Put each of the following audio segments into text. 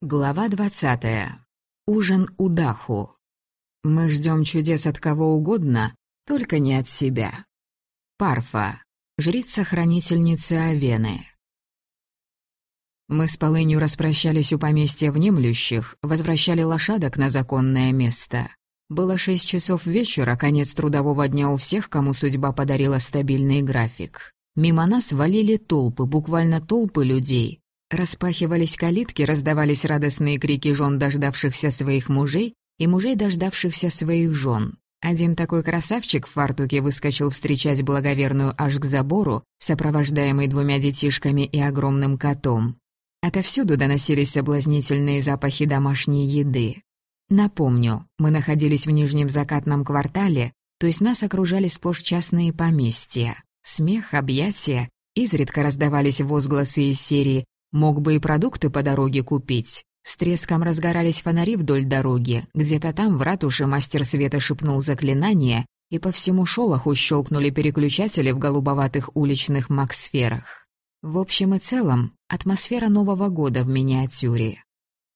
Глава двадцатая. Ужин у Даху. Мы ждем чудес от кого угодно, только не от себя. Парфа. Жрица-хранительница Авены. Мы с полынью распрощались у поместья внемлющих, возвращали лошадок на законное место. Было шесть часов вечера, конец трудового дня у всех, кому судьба подарила стабильный график. Мимо нас валили толпы, буквально толпы людей, Распахивались калитки, раздавались радостные крики жен, дождавшихся своих мужей, и мужей, дождавшихся своих жен. Один такой красавчик в фартуке выскочил встречать благоверную аж к забору, сопровождаемый двумя детишками и огромным котом. Отовсюду доносились соблазнительные запахи домашней еды. Напомню, мы находились в нижнем закатном квартале, то есть нас окружали сплошь частные поместья. Смех, объятия, изредка раздавались возгласы из серии Мог бы и продукты по дороге купить. С треском разгорались фонари вдоль дороги. Где-то там в ратуше мастер света шепнул заклинание, и по всему шолоху щелкнули переключатели в голубоватых уличных максферах. В общем и целом, атмосфера Нового года в миниатюре.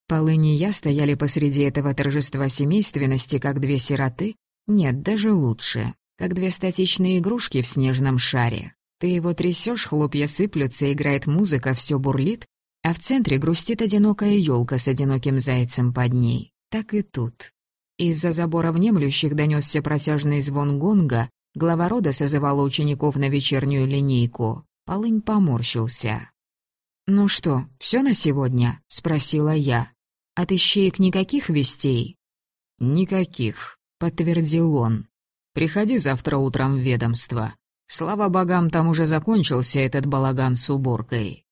Полыни я стояли посреди этого торжества семейственности, как две сироты. Нет, даже лучше. Как две статичные игрушки в снежном шаре. Ты его трясешь, хлопья сыплются, играет музыка, все бурлит, а в центре грустит одинокая елка с одиноким зайцем под ней. Так и тут. Из-за забора внемлющих донесся протяжный звон гонга, глава рода созывала учеников на вечернюю линейку. Полынь поморщился. «Ну что, все на сегодня?» — спросила я. «От ищеек никаких вестей?» «Никаких», — подтвердил он. «Приходи завтра утром в ведомство. Слава богам, там уже закончился этот балаган с уборкой.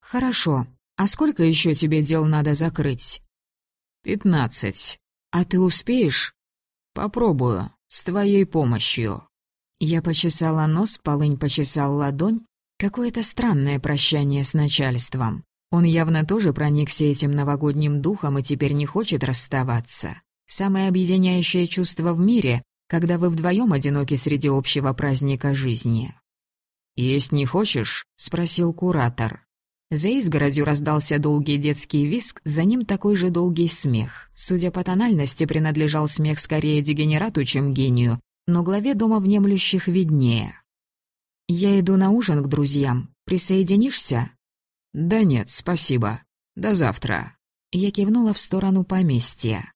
Хорошо. А сколько еще тебе дел надо закрыть? Пятнадцать. А ты успеешь? Попробую. С твоей помощью. Я почесала нос, полынь почесал ладонь. Какое-то странное прощание с начальством. Он явно тоже проникся этим новогодним духом и теперь не хочет расставаться. Самое объединяющее чувство в мире когда вы вдвоем одиноки среди общего праздника жизни. «Есть не хочешь?» — спросил куратор. За изгородью раздался долгий детский виск, за ним такой же долгий смех. Судя по тональности, принадлежал смех скорее дегенерату, чем гению, но главе дома внемлющих виднее. «Я иду на ужин к друзьям. Присоединишься?» «Да нет, спасибо. До завтра». Я кивнула в сторону поместья.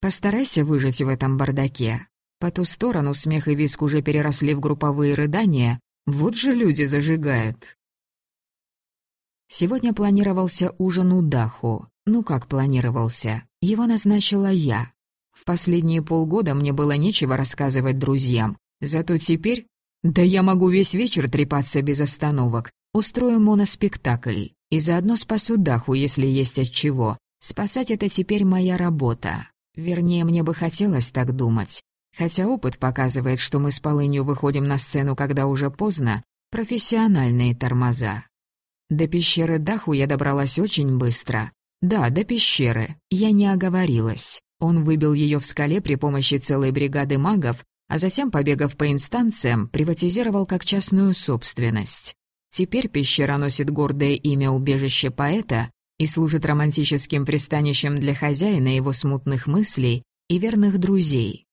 «Постарайся выжить в этом бардаке. По ту сторону смех и виск уже переросли в групповые рыдания. Вот же люди зажигают. Сегодня планировался ужин у Даху. Ну как планировался? Его назначила я. В последние полгода мне было нечего рассказывать друзьям. Зато теперь... Да я могу весь вечер трепаться без остановок. Устрою моноспектакль. И заодно спасу Даху, если есть от чего. Спасать это теперь моя работа. Вернее, мне бы хотелось так думать. Хотя опыт показывает, что мы с полынью выходим на сцену, когда уже поздно, профессиональные тормоза. До пещеры Даху я добралась очень быстро. Да, до пещеры. Я не оговорилась. Он выбил ее в скале при помощи целой бригады магов, а затем, побегав по инстанциям, приватизировал как частную собственность. Теперь пещера носит гордое имя убежище поэта и служит романтическим пристанищем для хозяина его смутных мыслей и верных друзей.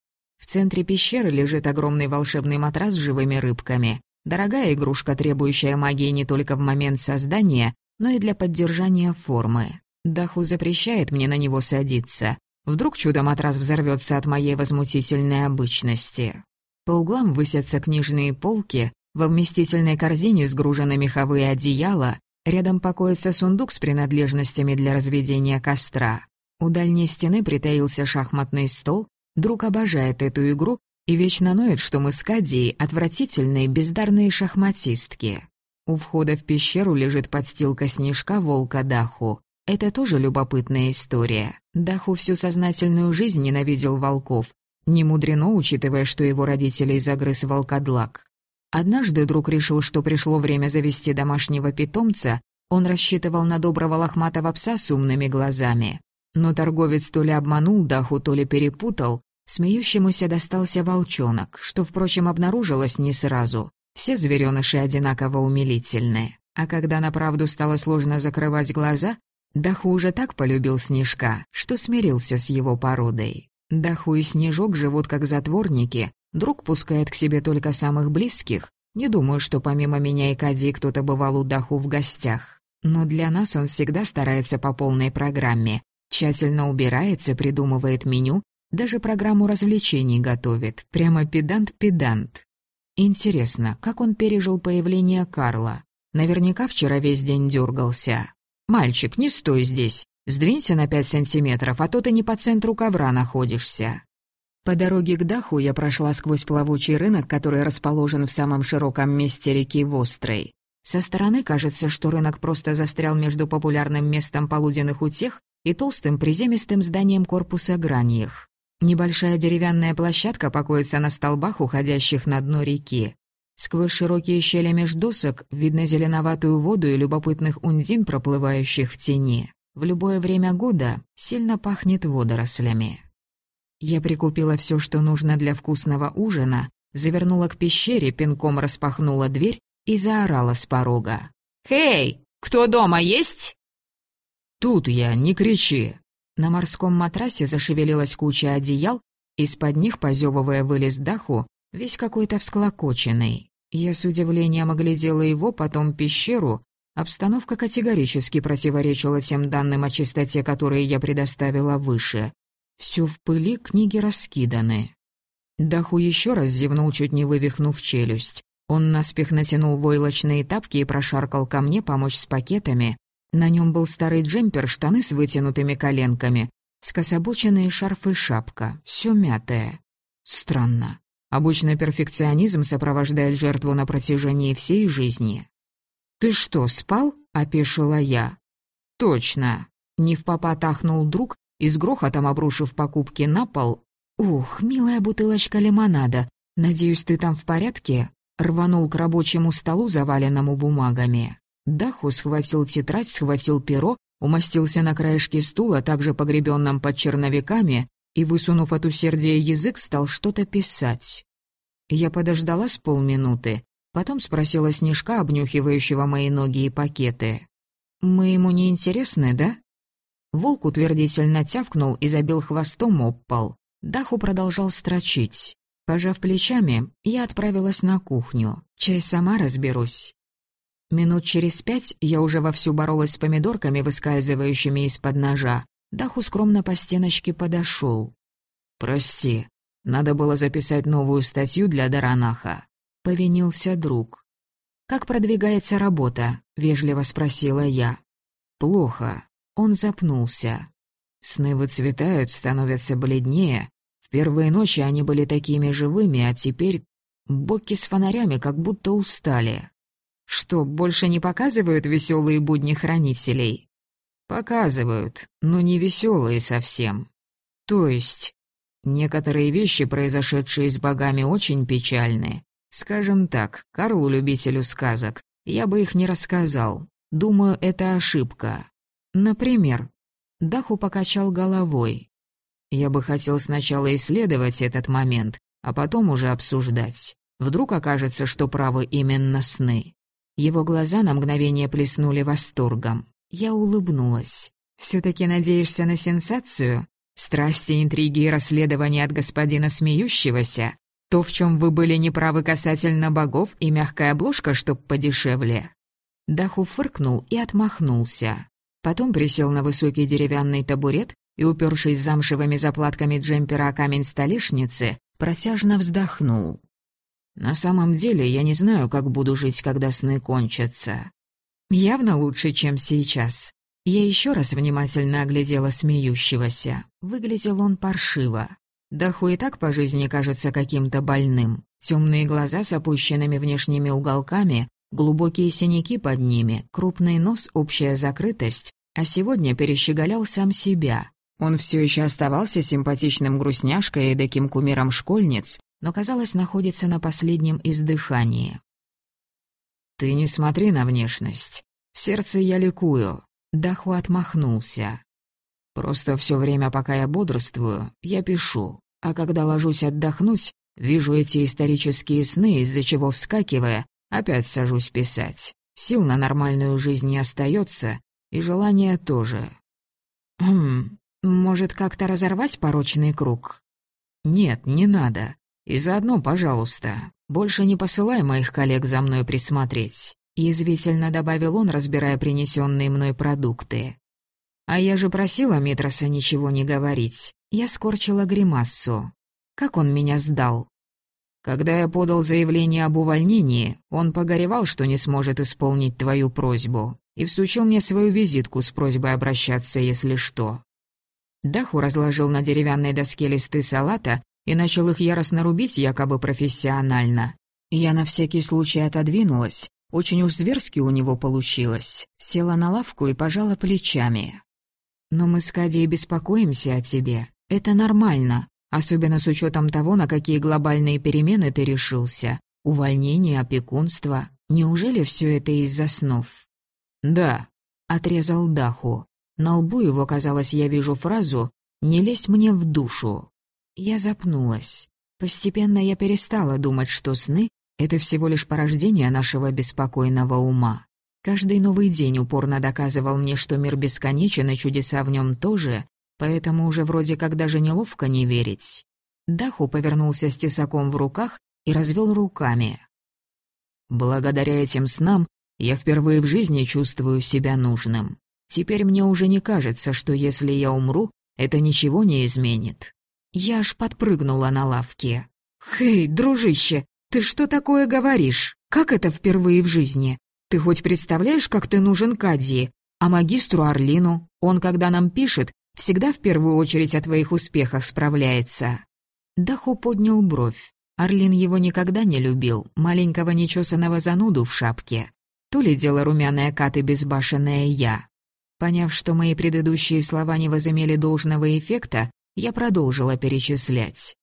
В центре пещеры лежит огромный волшебный матрас с живыми рыбками. Дорогая игрушка, требующая магии не только в момент создания, но и для поддержания формы. Даху запрещает мне на него садиться. Вдруг чудо-матрас взорвется от моей возмутительной обычности. По углам высятся книжные полки, во вместительной корзине сгружены меховые одеяла, рядом покоится сундук с принадлежностями для разведения костра. У дальней стены притаился шахматный стол, Друг обожает эту игру и вечно ноет, что мы с Кадией отвратительные бездарные шахматистки. У входа в пещеру лежит подстилка снежка волка Даху. Это тоже любопытная история. Даху всю сознательную жизнь ненавидел волков. Не мудрено, учитывая, что его родителей загрыз волкодлак. Однажды друг решил, что пришло время завести домашнего питомца, он рассчитывал на доброго лохматого пса с умными глазами. Но торговец то ли обманул Даху, то ли перепутал. Смеющемуся достался волчонок, что, впрочем, обнаружилось не сразу. Все зверёныши одинаково умилительны. А когда на правду стало сложно закрывать глаза, Даху уже так полюбил Снежка, что смирился с его породой. Даху и Снежок живут как затворники, друг пускает к себе только самых близких. Не думаю, что помимо меня и Кади кто-то бывал у Даху в гостях. Но для нас он всегда старается по полной программе. Тщательно убирается, придумывает меню, даже программу развлечений готовит. Прямо педант-педант. Интересно, как он пережил появление Карла? Наверняка вчера весь день дергался. «Мальчик, не стой здесь. Сдвинься на пять сантиметров, а то ты не по центру ковра находишься». По дороге к Даху я прошла сквозь плавучий рынок, который расположен в самом широком месте реки Вострой. Со стороны кажется, что рынок просто застрял между популярным местом полуденных утех и толстым приземистым зданием корпуса Граньих. Небольшая деревянная площадка покоится на столбах, уходящих на дно реки. Сквозь широкие щели меж досок видно зеленоватую воду и любопытных ундин, проплывающих в тени. В любое время года сильно пахнет водорослями. Я прикупила все, что нужно для вкусного ужина, завернула к пещере, пинком распахнула дверь и заорала с порога. «Хей, кто дома есть?» «Тут я, не кричи!» На морском матрасе зашевелилась куча одеял, из-под них, позевывая, вылез даху, весь какой-то всклокоченный. Я с удивлением оглядела его, потом пещеру, Обстановка категорически противоречила тем данным о чистоте, которые я предоставила выше. Все в пыли, книги раскиданы. Даху еще раз зевнул, чуть не вывихнув челюсть. Он наспех натянул войлочные тапки и прошаркал ко мне помочь с пакетами. На нем был старый джемпер, штаны с вытянутыми коленками, скособоченные шарфы и шапка, все мятое. Странно. Обычно перфекционизм сопровождает жертву на протяжении всей жизни. «Ты что, спал?» — опешила я. «Точно!» — не в попад ахнул друг и с грохотом обрушив покупки на пол. «Ух, милая бутылочка лимонада, надеюсь, ты там в порядке?» Рванул к рабочему столу, заваленному бумагами. Даху схватил тетрадь, схватил перо, умостился на краешке стула, также погребенном под черновиками, и, высунув от усердия язык, стал что-то писать. Я подождала с полминуты, Потом спросила Снежка, обнюхивающего мои ноги и пакеты. «Мы ему не интересны, да?» Волк утвердительно тявкнул и забил хвостом об пол. Даху продолжал строчить. Пожав плечами, я отправилась на кухню. Чай сама разберусь. Минут через пять я уже вовсю боролась с помидорками, выскальзывающими из-под ножа. Даху скромно по стеночке подошел. «Прости, надо было записать новую статью для Даранаха. — повинился друг. «Как продвигается работа?» — вежливо спросила я. «Плохо». Он запнулся. Сны выцветают, становятся бледнее. В первые ночи они были такими живыми, а теперь боки с фонарями как будто устали. Что, больше не показывают веселые будни хранителей? Показывают, но не веселые совсем. То есть, некоторые вещи, произошедшие с богами, очень печальны. Скажем так, Карлу, любителю сказок, я бы их не рассказал. Думаю, это ошибка. Например, Даху покачал головой. Я бы хотел сначала исследовать этот момент, а потом уже обсуждать. Вдруг окажется, что правы именно сны. Его глаза на мгновение плеснули восторгом. Я улыбнулась. все таки надеешься на сенсацию? Страсти, интриги и расследования от господина смеющегося? То, в чем вы были неправы касательно богов, и мягкая обложка, чтоб подешевле». Даху фыркнул и отмахнулся. Потом присел на высокий деревянный табурет и, упершись замшевыми заплатками джемпера о камень столешницы, протяжно вздохнул. «На самом деле я не знаю, как буду жить, когда сны кончатся. Явно лучше, чем сейчас». Я еще раз внимательно оглядела смеющегося. Выглядел он паршиво. Даху и так по жизни кажется каким-то больным. Темные глаза с опущенными внешними уголками, глубокие синяки под ними, крупный нос, общая закрытость, а сегодня перещеголял сам себя. Он все еще оставался симпатичным грустняшкой и таким кумиром школьниц, но, казалось, находится на последнем издыхании. «Ты не смотри на внешность. В сердце я ликую». Даху отмахнулся. «Просто все время, пока я бодрствую, я пишу. А когда ложусь отдохнуть, вижу эти исторические сны, из-за чего, вскакивая, опять сажусь писать. Сил на нормальную жизнь не остается, И желание тоже. Хм, может, как-то разорвать порочный круг? Нет, не надо. И заодно, пожалуйста, больше не посылай моих коллег за мной присмотреть. Язвительно добавил он, разбирая принесенные мной продукты. А я же просила Митроса ничего не говорить. Я скорчила гримассу. Как он меня сдал? Когда я подал заявление об увольнении, он погоревал, что не сможет исполнить твою просьбу, и всучил мне свою визитку с просьбой обращаться, если что. Даху разложил на деревянной доске листы салата и начал их яростно рубить якобы профессионально. Я на всякий случай отодвинулась, очень уж зверски у него получилось, села на лавку и пожала плечами. «Но мы с Кадией беспокоимся о тебе. Это нормально, особенно с учетом того, на какие глобальные перемены ты решился. Увольнение, опекунство. Неужели все это из-за снов?» «Да», — отрезал Даху. На лбу его, казалось, я вижу фразу «Не лезь мне в душу». Я запнулась. Постепенно я перестала думать, что сны — это всего лишь порождение нашего беспокойного ума. Каждый новый день упорно доказывал мне, что мир бесконечен, и чудеса в нем тоже, поэтому уже вроде как даже неловко не верить. Даху повернулся с тесаком в руках и развел руками. «Благодаря этим снам я впервые в жизни чувствую себя нужным. Теперь мне уже не кажется, что если я умру, это ничего не изменит». Я аж подпрыгнула на лавке. «Хей, дружище, ты что такое говоришь? Как это впервые в жизни? Ты хоть представляешь, как ты нужен Кадии? А магистру Орлину? Он, когда нам пишет, всегда в первую очередь о твоих успехах справляется». Даху поднял бровь. Орлин его никогда не любил, маленького нечесанного зануду в шапке. То ли дело румяная Кат и безбашенная я. Поняв, что мои предыдущие слова не возымели должного эффекта, я продолжила перечислять.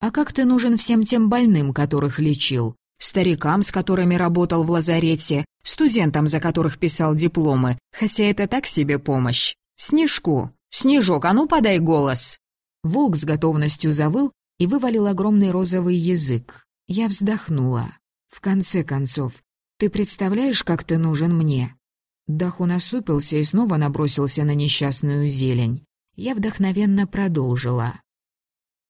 «А как ты нужен всем тем больным, которых лечил? старикам, с которыми работал в лазарете, студентам, за которых писал дипломы, хотя это так себе помощь. Снежку, Снежок, а ну подай голос!» Волк с готовностью завыл и вывалил огромный розовый язык. Я вздохнула. «В конце концов, ты представляешь, как ты нужен мне?» Даху насупился и снова набросился на несчастную зелень. Я вдохновенно продолжила.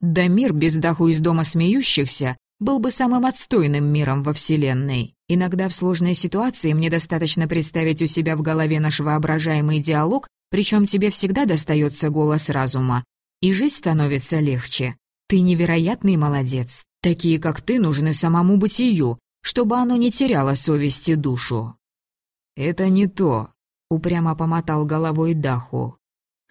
«Да мир без Даху из дома смеющихся был бы самым отстойным миром во Вселенной. Иногда в сложной ситуации мне достаточно представить у себя в голове наш воображаемый диалог, причем тебе всегда достается голос разума. И жизнь становится легче. Ты невероятный молодец. Такие, как ты, нужны самому бытию, чтобы оно не теряло совесть и душу». «Это не то», — упрямо помотал головой Даху.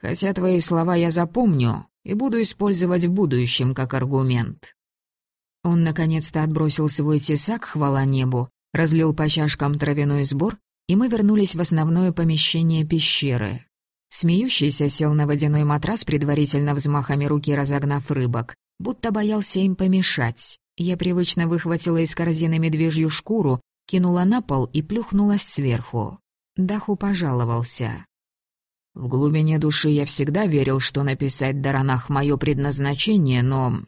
«Хотя твои слова я запомню и буду использовать в будущем как аргумент. Он наконец-то отбросил свой тесак, хвала небу, разлил по чашкам травяной сбор, и мы вернулись в основное помещение пещеры. Смеющийся сел на водяной матрас, предварительно взмахами руки разогнав рыбок, будто боялся им помешать. Я привычно выхватила из корзины медвежью шкуру, кинула на пол и плюхнулась сверху. Даху пожаловался. В глубине души я всегда верил, что написать Даранах — мое предназначение, но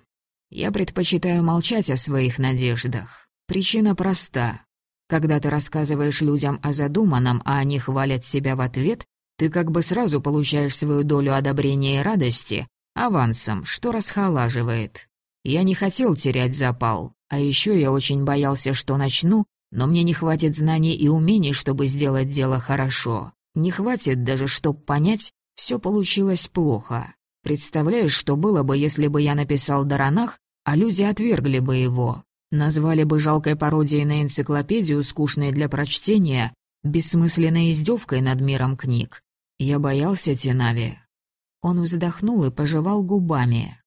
я предпочитаю молчать о своих надеждах. Причина проста. Когда ты рассказываешь людям о задуманном, а они хвалят себя в ответ, ты как бы сразу получаешь свою долю одобрения и радости авансом, что расхолаживает. Я не хотел терять запал, а еще я очень боялся, что начну, но мне не хватит знаний и умений, чтобы сделать дело хорошо. Не хватит даже, чтобы понять, все получилось плохо. Представляешь, что было бы, если бы я написал Даранах, а люди отвергли бы его, назвали бы жалкой пародией на энциклопедию, скучной для прочтения, бессмысленной издевкой над миром книг. Я боялся Тенави. Он вздохнул и пожевал губами.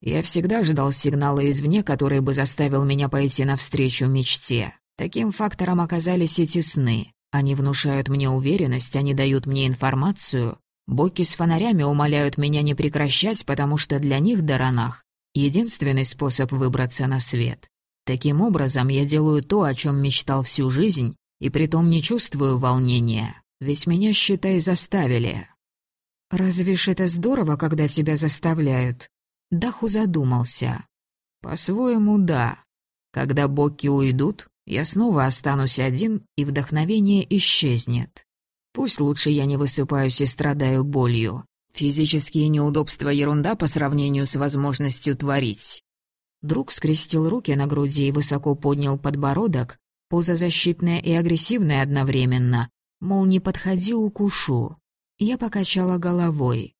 Я всегда ждал сигнала извне, который бы заставил меня пойти навстречу мечте. Таким фактором оказались эти сны. Они внушают мне уверенность, они дают мне информацию. Боки с фонарями умоляют меня не прекращать, потому что для них, Даранах, единственный способ выбраться на свет. Таким образом, я делаю то, о чем мечтал всю жизнь, и притом не чувствую волнения, ведь меня, считай, заставили. «Разве ж это здорово, когда тебя заставляют?» Даху задумался. «По-своему, да. Когда боки уйдут, я снова останусь один, и вдохновение исчезнет. Пусть лучше я не высыпаюсь и страдаю болью. Физические неудобства — ерунда по сравнению с возможностью творить. Друг скрестил руки на груди и высоко поднял подбородок, поза защитная и агрессивная одновременно, мол, не подходи, укушу. Я покачала головой.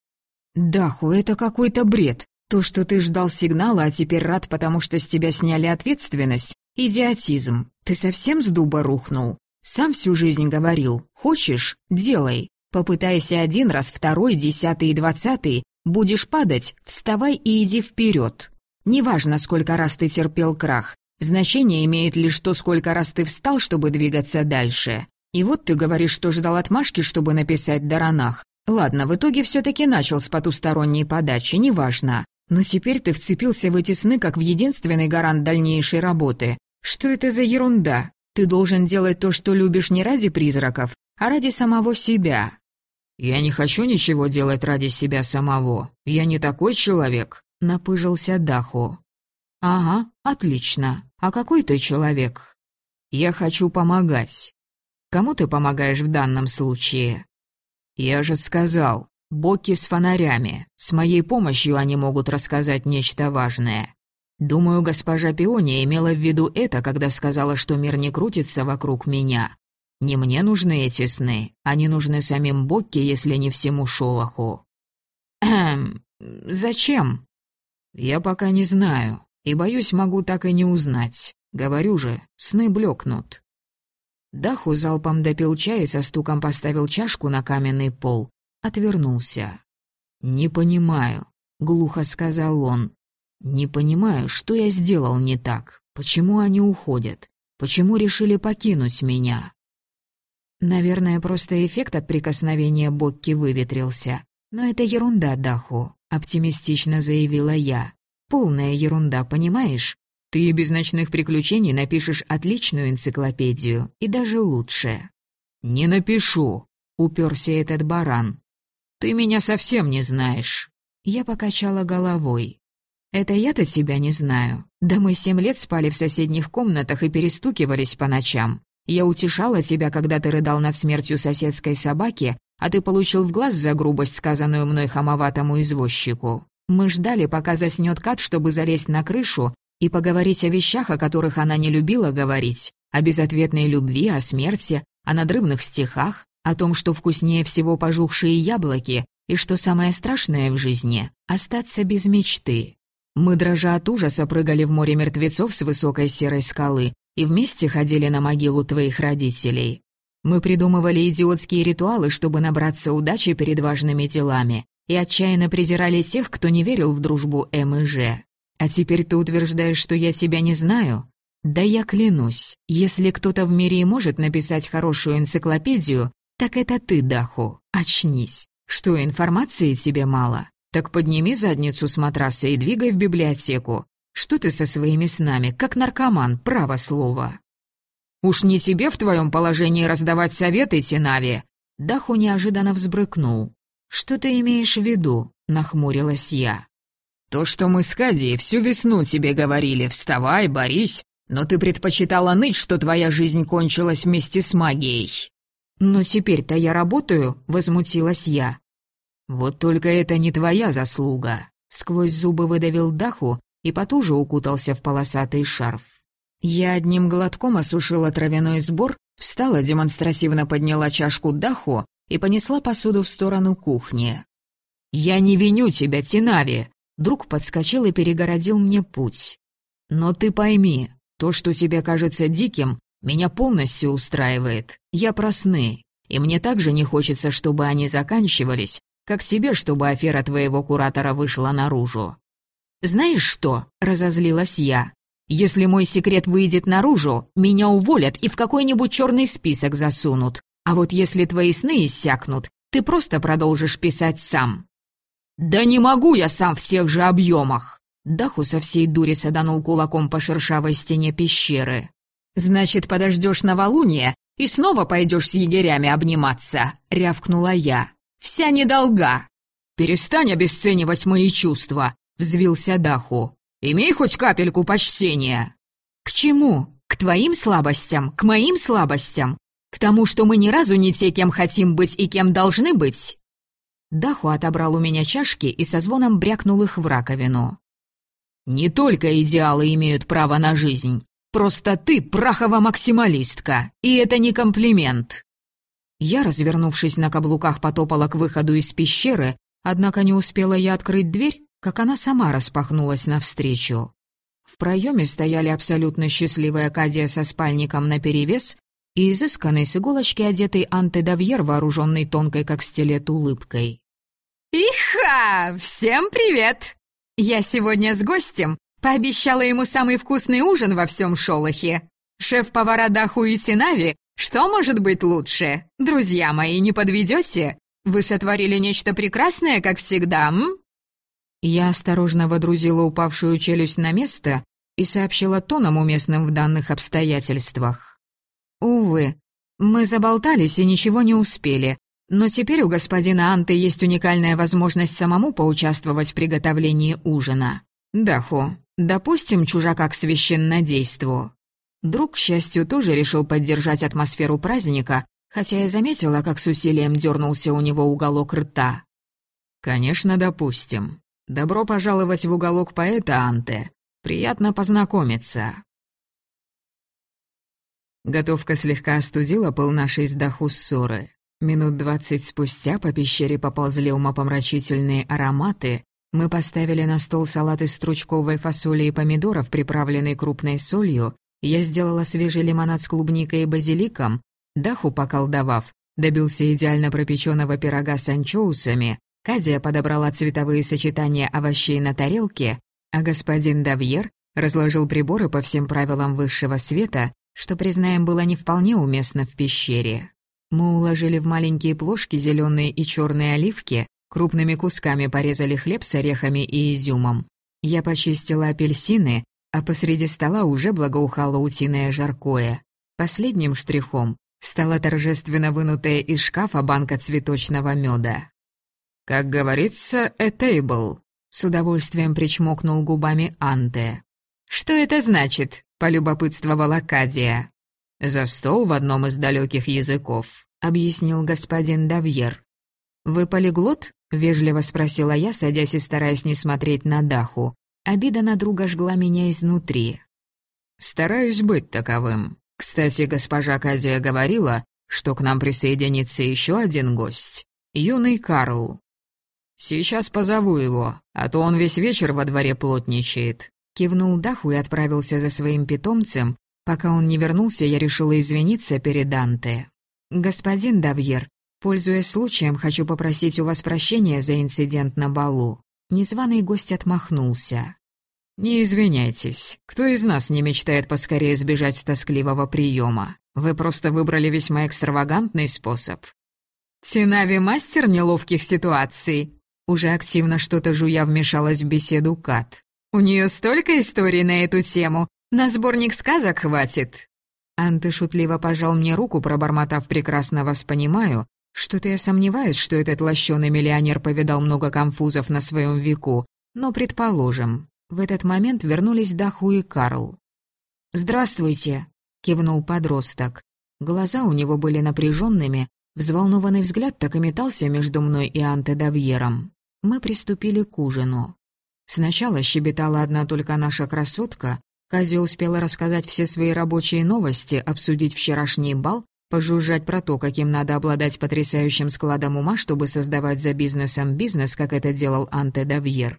«Даху, это какой-то бред. То, что ты ждал сигнала, а теперь рад, потому что с тебя сняли ответственность, идиотизм. Ты совсем с дуба рухнул? Сам всю жизнь говорил, хочешь — делай. Попытайся один раз, второй, десятый и двадцатый, будешь падать, вставай и иди вперед. Неважно, сколько раз ты терпел крах, значение имеет лишь то, сколько раз ты встал, чтобы двигаться дальше. И вот ты говоришь, что ждал отмашки, чтобы написать Даранах. Ладно, в итоге все-таки начал с потусторонней подачи, неважно. Но теперь ты вцепился в эти сны как в единственный гарант дальнейшей работы. Что это за ерунда? Ты должен делать то, что любишь не ради призраков, а ради самого себя. «Я не хочу ничего делать ради себя самого. Я не такой человек», — напыжился Даху. «Ага, отлично. А какой ты человек?» «Я хочу помогать». «Кому ты помогаешь в данном случае?» «Я же сказал, боки с фонарями. С моей помощью они могут рассказать нечто важное. Думаю, госпожа Пиония имела в виду это, когда сказала, что мир не крутится вокруг меня. Не мне нужны эти сны, они нужны самим Бокке, если не всему Шолоху. Эм, зачем? Я пока не знаю, и, боюсь, могу так и не узнать. Говорю же, сны блекнут. Даху залпом допил чай и со стуком поставил чашку на каменный пол. Отвернулся. «Не понимаю», — глухо сказал он. «Не понимаю, что я сделал не так. Почему они уходят? Почему решили покинуть меня?» Наверное, просто эффект от прикосновения Бокки выветрился. Но это ерунда, Даху, оптимистично заявила я. Полная ерунда, понимаешь? Ты без ночных приключений напишешь отличную энциклопедию, и даже лучше. Не напишу, уперся этот баран. Ты меня совсем не знаешь. Я покачала головой. Это я-то тебя не знаю. Да мы семь лет спали в соседних комнатах и перестукивались по ночам. Я утешала тебя, когда ты рыдал над смертью соседской собаки, а ты получил в глаз за грубость, сказанную мной хамоватому извозчику. Мы ждали, пока заснет Кат, чтобы залезть на крышу и поговорить о вещах, о которых она не любила говорить, о безответной любви, о смерти, о надрывных стихах, о том, что вкуснее всего пожухшие яблоки, и что самое страшное в жизни — остаться без мечты. Мы, дрожа от ужаса, прыгали в море мертвецов с высокой серой скалы, и вместе ходили на могилу твоих родителей. Мы придумывали идиотские ритуалы, чтобы набраться удачи перед важными делами, и отчаянно презирали тех, кто не верил в дружбу М и Ж. А теперь ты утверждаешь, что я тебя не знаю? Да я клянусь, если кто-то в мире и может написать хорошую энциклопедию, так это ты, Даху. Очнись. Что, информации тебе мало? Так подними задницу с матраса и двигай в библиотеку. Что ты со своими снами, как наркоман, право слово. Уж не тебе в твоем положении раздавать советы, Тинави. Даху неожиданно взбрыкнул. Что ты имеешь в виду? Нахмурилась я. То, что мы с Кадией всю весну тебе говорили, вставай, борись, но ты предпочитала ныть, что твоя жизнь кончилась вместе с магией. Но теперь-то я работаю, возмутилась я. Вот только это не твоя заслуга. Сквозь зубы выдавил Даху, и потуже укутался в полосатый шарф. Я одним глотком осушила травяной сбор, встала, демонстративно подняла чашку даху и понесла посуду в сторону кухни. «Я не виню тебя, Тинави!» Друг подскочил и перегородил мне путь. «Но ты пойми, то, что тебе кажется диким, меня полностью устраивает. Я про сны, и мне также не хочется, чтобы они заканчивались, как тебе, чтобы афера твоего куратора вышла наружу. «Знаешь что?» — разозлилась я. «Если мой секрет выйдет наружу, меня уволят и в какой-нибудь черный список засунут. А вот если твои сны иссякнут, ты просто продолжишь писать сам». «Да не могу я сам в тех же объемах!» Даху со всей дури саданул кулаком по шершавой стене пещеры. «Значит, подождешь новолуние и снова пойдешь с егерями обниматься?» — рявкнула я. «Вся недолга!» «Перестань обесценивать мои чувства!» — взвился Даху. «Имей хоть капельку почтения!» «К чему? К твоим слабостям? К моим слабостям? К тому, что мы ни разу не те, кем хотим быть и кем должны быть?» Даху отобрал у меня чашки и со звоном брякнул их в раковину. «Не только идеалы имеют право на жизнь. Просто ты прахова-максималистка, и это не комплимент». Я, развернувшись на каблуках, потопала к выходу из пещеры, однако не успела я открыть дверь, как она сама распахнулась навстречу. В проеме стояли абсолютно счастливая Кадия со спальником наперевес и изысканный с иголочки одетый антедавьер, вооруженный тонкой как стилет улыбкой. «Иха! Всем привет! Я сегодня с гостем, пообещала ему самый вкусный ужин во всем Шолохе. Шеф-повара Даху и Синави, что может быть лучше? Друзья мои, не подведете? Вы сотворили нечто прекрасное, как всегда, м?» Я осторожно водрузила упавшую челюсть на место и сообщила тоном уместным в данных обстоятельствах. «Увы, мы заболтались и ничего не успели, но теперь у господина Анты есть уникальная возможность самому поучаствовать в приготовлении ужина. Даху, допустим чужака к священнодейству». Друг, к счастью, тоже решил поддержать атмосферу праздника, хотя я заметила, как с усилием дернулся у него уголок рта. «Конечно, допустим. Добро пожаловать в уголок поэта, Анте. Приятно познакомиться». Готовка слегка остудила пыл нашей с ссоры. Минут двадцать спустя по пещере поползли умопомрачительные ароматы. Мы поставили на стол салат из стручковой фасоли и помидоров, приправленный крупной солью. Я сделала свежий лимонад с клубникой и базиликом. Даху, поколдовав, добился идеально пропеченного пирога с анчоусами. Кадия подобрала цветовые сочетания овощей на тарелке, а господин Давьер разложил приборы по всем правилам высшего света, что, признаем, было не вполне уместно в пещере. Мы уложили в маленькие плошки зеленые и черные оливки, крупными кусками порезали хлеб с орехами и изюмом. Я почистила апельсины, а посреди стола уже благоухало утиное жаркое. Последним штрихом стала торжественно вынутая из шкафа банка цветочного меда. «Как говорится, table», — с удовольствием причмокнул губами Анте. «Что это значит?» — полюбопытствовала Кадия. «За стол в одном из далеких языков», — объяснил господин Давьер. «Вы полиглот?» — вежливо спросила я, садясь и стараясь не смотреть на Даху. Обида на друга жгла меня изнутри. «Стараюсь быть таковым. Кстати, госпожа Кадия говорила, что к нам присоединится еще один гость. Юный Карл. Сейчас позову его, а то он весь вечер во дворе плотничает. Кивнул Даху и отправился за своим питомцем. Пока он не вернулся, я решила извиниться перед Данте. «Господин Давьер, пользуясь случаем, хочу попросить у вас прощения за инцидент на балу». Незваный гость отмахнулся. «Не извиняйтесь. Кто из нас не мечтает поскорее сбежать тоскливого приема? Вы просто выбрали весьма экстравагантный способ». «Тинави мастер неловких ситуаций», уже активно что-то жуя вмешалась в беседу Кат. У нее столько историй на эту тему. На сборник сказок хватит. Анты шутливо пожал мне руку, пробормотав прекрасно вас понимаю. Что-то я сомневаюсь, что этот лощеный миллионер повидал много конфузов на своем веку. Но предположим. В этот момент вернулись Даху и Карл. «Здравствуйте», — кивнул подросток. Глаза у него были напряженными, взволнованный взгляд так и метался между мной и Анте Давьером. Мы приступили к ужину. Сначала щебетала одна только наша красотка. Кази успела рассказать все свои рабочие новости, обсудить вчерашний бал, пожужжать про то, каким надо обладать потрясающим складом ума, чтобы создавать за бизнесом бизнес, как это делал Анте Давьер.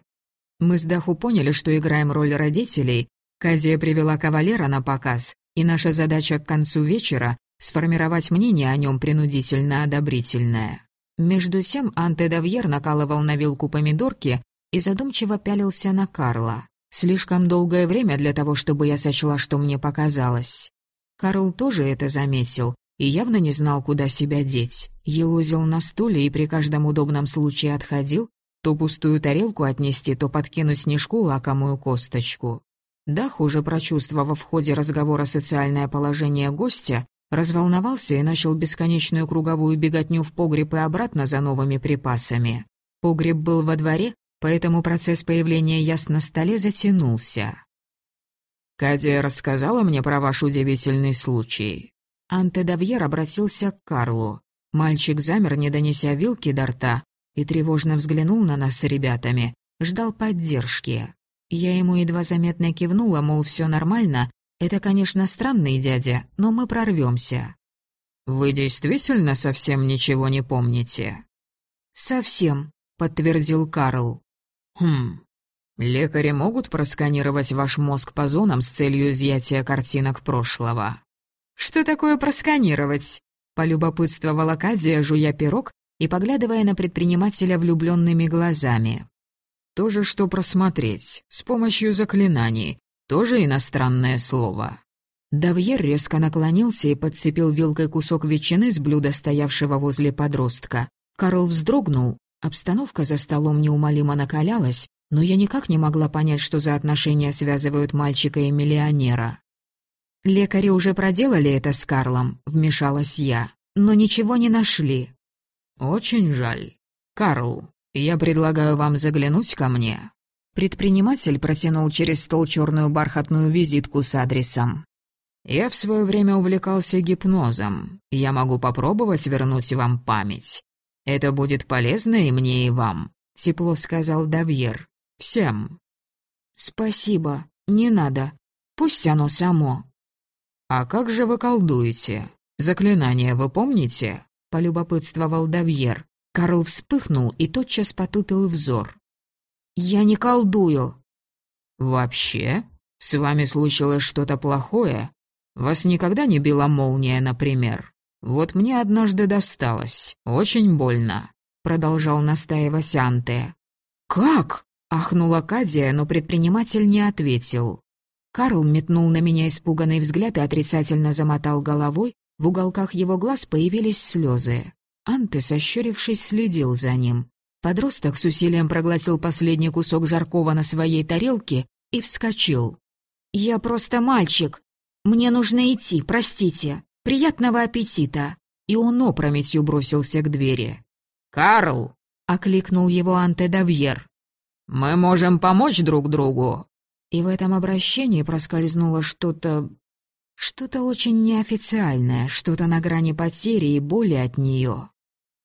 Мы с Даху поняли, что играем роль родителей. Казия привела кавалера на показ, и наша задача к концу вечера — сформировать мнение о нем принудительно одобрительное. Между тем Анте Давьер накалывал на вилку помидорки, и задумчиво пялился на Карла. Слишком долгое время для того, чтобы я сочла, что мне показалось. Карл тоже это заметил и явно не знал, куда себя деть. Елозил на стуле и при каждом удобном случае отходил, то пустую тарелку отнести, то подкинуть снежку лакомую косточку. Да, хуже прочувствовав в ходе разговора социальное положение гостя, разволновался и начал бесконечную круговую беготню в погреб и обратно за новыми припасами. Погреб был во дворе, поэтому процесс появления яс на столе затянулся. «Кадия рассказала мне про ваш удивительный случай. Анте Давьер обратился к Карлу. Мальчик замер, не донеся вилки до рта, и тревожно взглянул на нас с ребятами, ждал поддержки. Я ему едва заметно кивнула, мол, все нормально. Это, конечно, странный дядя, но мы прорвемся. «Вы действительно совсем ничего не помните?» «Совсем», — подтвердил Карл. «Хм. Лекари могут просканировать ваш мозг по зонам с целью изъятия картинок прошлого?» «Что такое просканировать?» — полюбопытствовала Кадия, жуя пирог и поглядывая на предпринимателя влюбленными глазами. То же, что просмотреть, с помощью заклинаний, тоже иностранное слово. Давьер резко наклонился и подцепил вилкой кусок ветчины с блюда, стоявшего возле подростка. Карл вздрогнул, обстановка за столом неумолимо накалялась, но я никак не могла понять, что за отношения связывают мальчика и миллионера. «Лекари уже проделали это с Карлом», — вмешалась я, — «но ничего не нашли». «Очень жаль. Карл, «Я предлагаю вам заглянуть ко мне». Предприниматель протянул через стол черную бархатную визитку с адресом. «Я в свое время увлекался гипнозом. Я могу попробовать вернуть вам память. Это будет полезно и мне, и вам», — тепло сказал Давьер. «Всем». «Спасибо, не надо. Пусть оно само». «А как же вы колдуете? Заклинание вы помните?» — полюбопытствовал Давьер. Карл вспыхнул и тотчас потупил взор. «Я не колдую». «Вообще? С вами случилось что-то плохое? Вас никогда не била молния, например? Вот мне однажды досталось. Очень больно», — продолжал настаивать Анте. «Как?» — ахнула Кадия, но предприниматель не ответил. Карл метнул на меня испуганный взгляд и отрицательно замотал головой, в уголках его глаз появились слезы. Анте, сощурившись, следил за ним. Подросток с усилием проглотил последний кусок жаркого на своей тарелке и вскочил. «Я просто мальчик. Мне нужно идти, простите. Приятного аппетита!» И он опрометью бросился к двери. «Карл!» — окликнул его Анте Давьер. «Мы можем помочь друг другу!» И в этом обращении проскользнуло что-то... Что-то очень неофициальное, что-то на грани потери и боли от нее.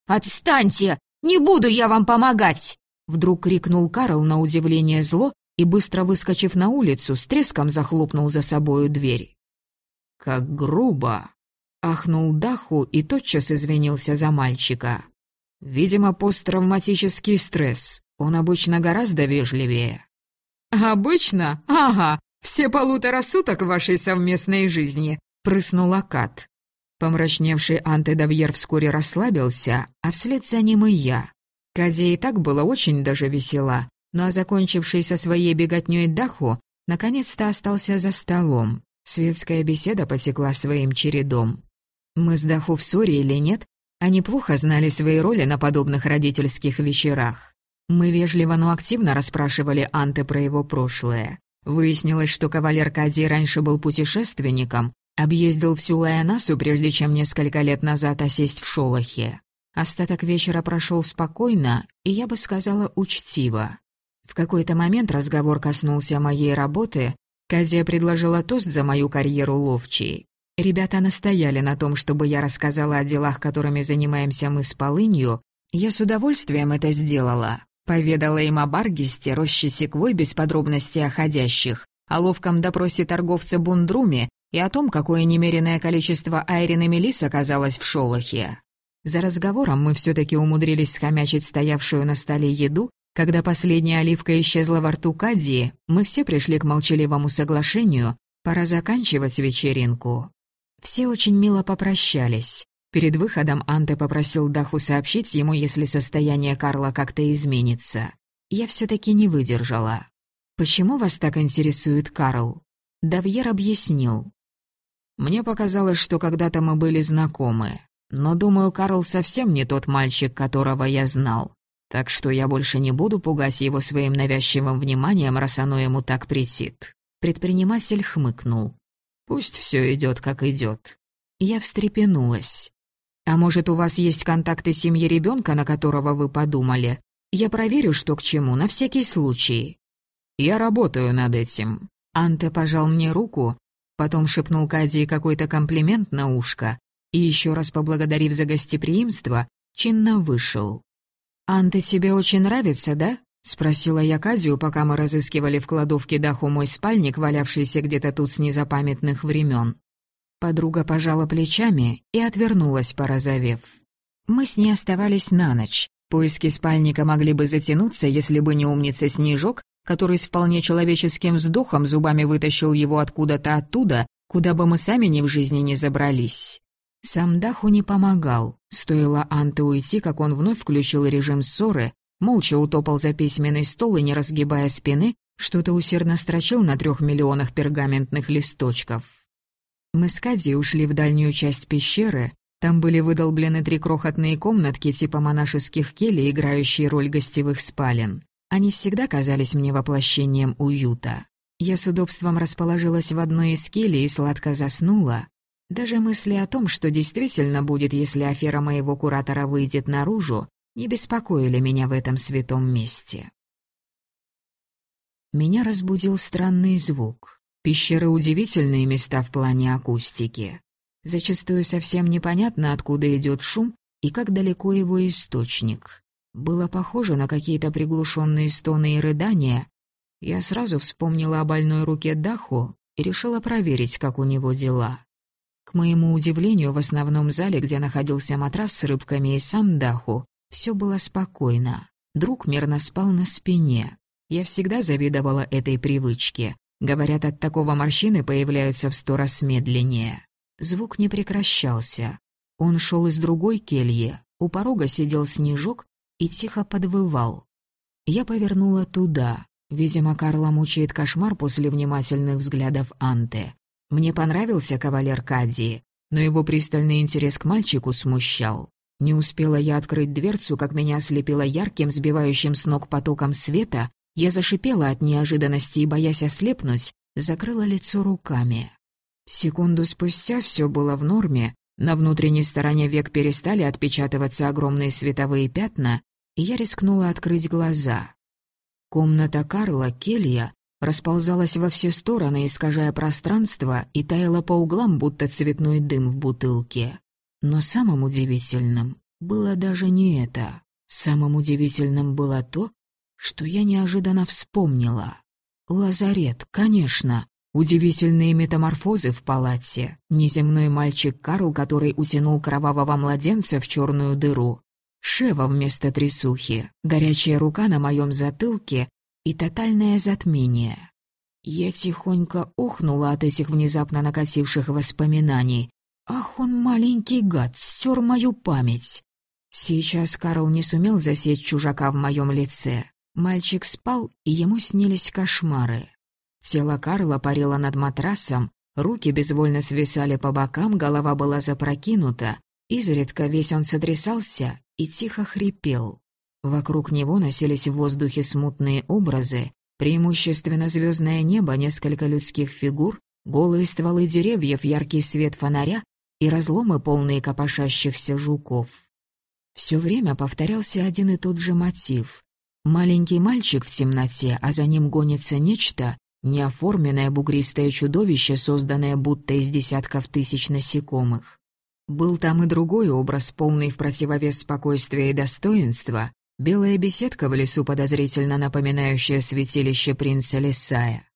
«Отстаньте! Не буду я вам помогать!» Вдруг крикнул Карл на удивление зло и, быстро выскочив на улицу, с треском захлопнул за собою дверь. «Как грубо!» — ахнул Даху и тотчас извинился за мальчика. «Видимо, посттравматический стресс. Он обычно гораздо вежливее». «Обычно? Ага, все полутора суток вашей совместной жизни», — прыснула Кат. Помрачневший Антедавьер вскоре расслабился, а вслед за ним и я. Кадия и так была очень даже весела, но а закончивший со своей беготней Даху наконец-то остался за столом. Светская беседа потекла своим чередом. Мы с Даху в ссоре или нет, они плохо знали свои роли на подобных родительских вечерах. Мы вежливо, но активно расспрашивали Анте про его прошлое. Выяснилось, что кавалер Кади раньше был путешественником, Объездил всю Лайонасу, прежде чем несколько лет назад осесть в Шолохе. Остаток вечера прошел спокойно, и я бы сказала, учтиво. В какой-то момент разговор коснулся моей работы. Кадия предложила тост за мою карьеру ловчей. Ребята настояли на том, чтобы я рассказала о делах, которыми занимаемся мы с Полынью. Я с удовольствием это сделала. Поведала им о Баргисте, роще секвой без подробностей о ходящих, о ловком допросе торговца Бундруме и о том, какое немеренное количество Айрин и Мелис оказалось в шолохе. За разговором мы все-таки умудрились схомячить стоявшую на столе еду. Когда последняя оливка исчезла во рту Кадии, мы все пришли к молчаливому соглашению, пора заканчивать вечеринку. Все очень мило попрощались. Перед выходом Анте попросил Даху сообщить ему, если состояние Карла как-то изменится. Я все-таки не выдержала. «Почему вас так интересует Карл?» Давьер объяснил. Мне показалось, что когда-то мы были знакомы. Но, думаю, Карл совсем не тот мальчик, которого я знал. Так что я больше не буду пугать его своим навязчивым вниманием, раз оно ему так присит. Предприниматель хмыкнул. Пусть все идет, как идет. Я встрепенулась. А может, у вас есть контакты семьи ребенка, на которого вы подумали? Я проверю, что к чему, на всякий случай. Я работаю над этим. Анте пожал мне руку, потом шепнул Кадии какой-то комплимент на ушко и, еще раз поблагодарив за гостеприимство, чинно вышел. «Анте тебе очень нравится, да?» — спросила я Кадию, пока мы разыскивали в кладовке Даху мой спальник, валявшийся где-то тут с незапамятных времен. Подруга пожала плечами и отвернулась, порозовев. Мы с ней оставались на ночь. Поиски спальника могли бы затянуться, если бы не умница Снежок, который с вполне человеческим вздохом зубами вытащил его откуда-то оттуда, куда бы мы сами ни в жизни не забрались. Сам Даху не помогал. Стоило Анте уйти, как он вновь включил режим ссоры, молча утопал за письменный стол и, не разгибая спины, что-то усердно строчил на трех миллионах пергаментных листочков. Мы с Кади ушли в дальнюю часть пещеры, там были выдолблены три крохотные комнатки типа монашеских келей, играющие роль гостевых спален. Они всегда казались мне воплощением уюта. Я с удобством расположилась в одной из келей и сладко заснула. Даже мысли о том, что действительно будет, если афера моего куратора выйдет наружу, не беспокоили меня в этом святом месте. Меня разбудил странный звук. Пещеры — удивительные места в плане акустики. Зачастую совсем непонятно, откуда идет шум и как далеко его источник. Было похоже на какие-то приглушенные стоны и рыдания. Я сразу вспомнила о больной руке Даху и решила проверить, как у него дела. К моему удивлению, в основном зале, где находился матрас с рыбками и сам Даху, все было спокойно. Друг мирно спал на спине. Я всегда завидовала этой привычке. Говорят, от такого морщины появляются в сто раз медленнее. Звук не прекращался. Он шел из другой кельи. У порога сидел снежок и тихо подвывал. Я повернула туда. Видимо, Карла мучает кошмар после внимательных взглядов Анты. Мне понравился кавалер Кадии, но его пристальный интерес к мальчику смущал. Не успела я открыть дверцу, как меня ослепило ярким, сбивающим с ног потоком света. Я зашипела от неожиданности и, боясь ослепнуть, закрыла лицо руками. Секунду спустя все было в норме, на внутренней стороне век перестали отпечатываться огромные световые пятна, и я рискнула открыть глаза. Комната Карла, келья, расползалась во все стороны, искажая пространство, и таяла по углам, будто цветной дым в бутылке. Но самым удивительным было даже не это. Самым удивительным было то, что я неожиданно вспомнила. Лазарет, конечно. Удивительные метаморфозы в палате. Неземной мальчик Карл, который утянул кровавого младенца в черную дыру. Шева вместо трясухи, горячая рука на моем затылке и тотальное затмение. Я тихонько охнула от этих внезапно накативших воспоминаний. Ах, он маленький гад, стер мою память. Сейчас Карл не сумел засечь чужака в моем лице. Мальчик спал, и ему снились кошмары. Тело Карла парило над матрасом, руки безвольно свисали по бокам, голова была запрокинута. Изредка весь он сотрясался и тихо хрипел. Вокруг него носились в воздухе смутные образы, преимущественно звездное небо, несколько людских фигур, голые стволы деревьев, яркий свет фонаря и разломы, полные копошащихся жуков. Все время повторялся один и тот же мотив. Маленький мальчик в темноте, а за ним гонится нечто, Неоформенное бугристое чудовище, созданное будто из десятков тысяч насекомых. Был там и другой образ, полный в противовес спокойствия и достоинства, белая беседка в лесу, подозрительно напоминающая святилище принца Лисая.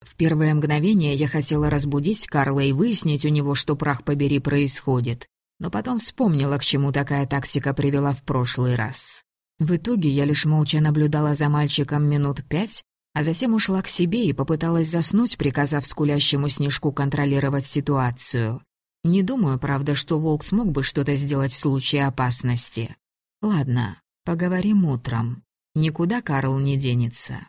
В первое мгновение я хотела разбудить Карла и выяснить у него, что прах побери происходит, но потом вспомнила, к чему такая тактика привела в прошлый раз. В итоге я лишь молча наблюдала за мальчиком минут пять, а затем ушла к себе и попыталась заснуть, приказав скулящему снежку контролировать ситуацию. Не думаю, правда, что волк смог бы что-то сделать в случае опасности. Ладно, поговорим утром. Никуда Карл не денется.